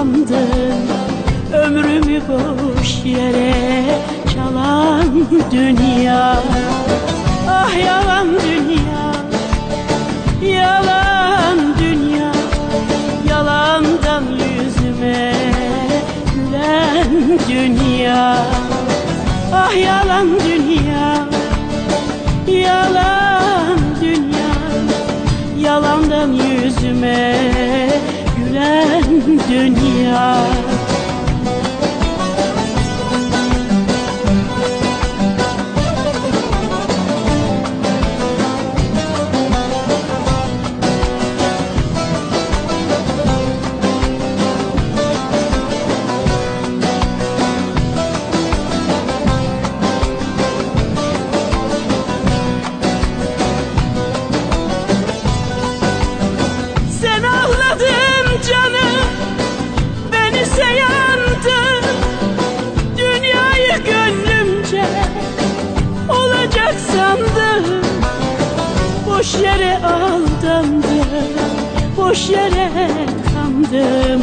sandın Ömrümü boş yere çalan dünya. Ah yalan dünya Yalan dünya. Yalandan yüzüme gülen dünya. Ah yalan dünya Yalan dünya. Yalandan yüzüme gülen dünya aldandım Boş yere kandım.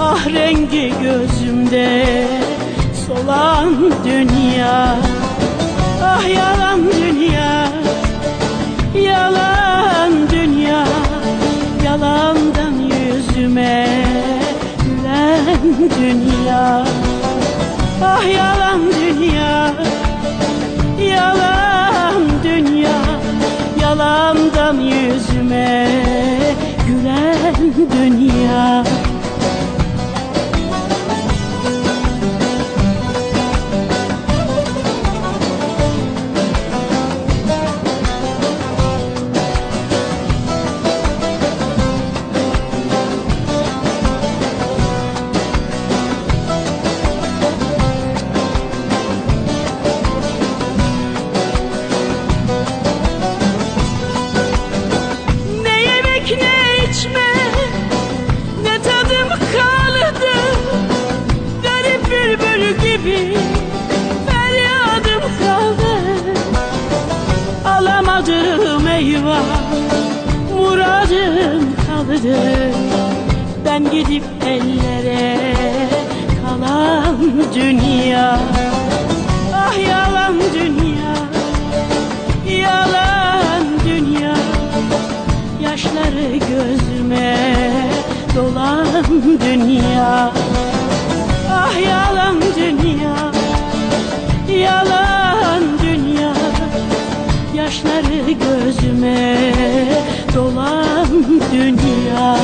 Ah rengi gözümde Solan dünya Ah yalan dünya Yalan dünya. Yalandan yüzüme gülen dünya Ah yalan eyvah Muradım kaldı. Ben gidip ellere Kalan dünya. Ah yalan dünya Yalan dünya. Yaşları gözüme dolan dünya Yaşları gözüme dolan dünya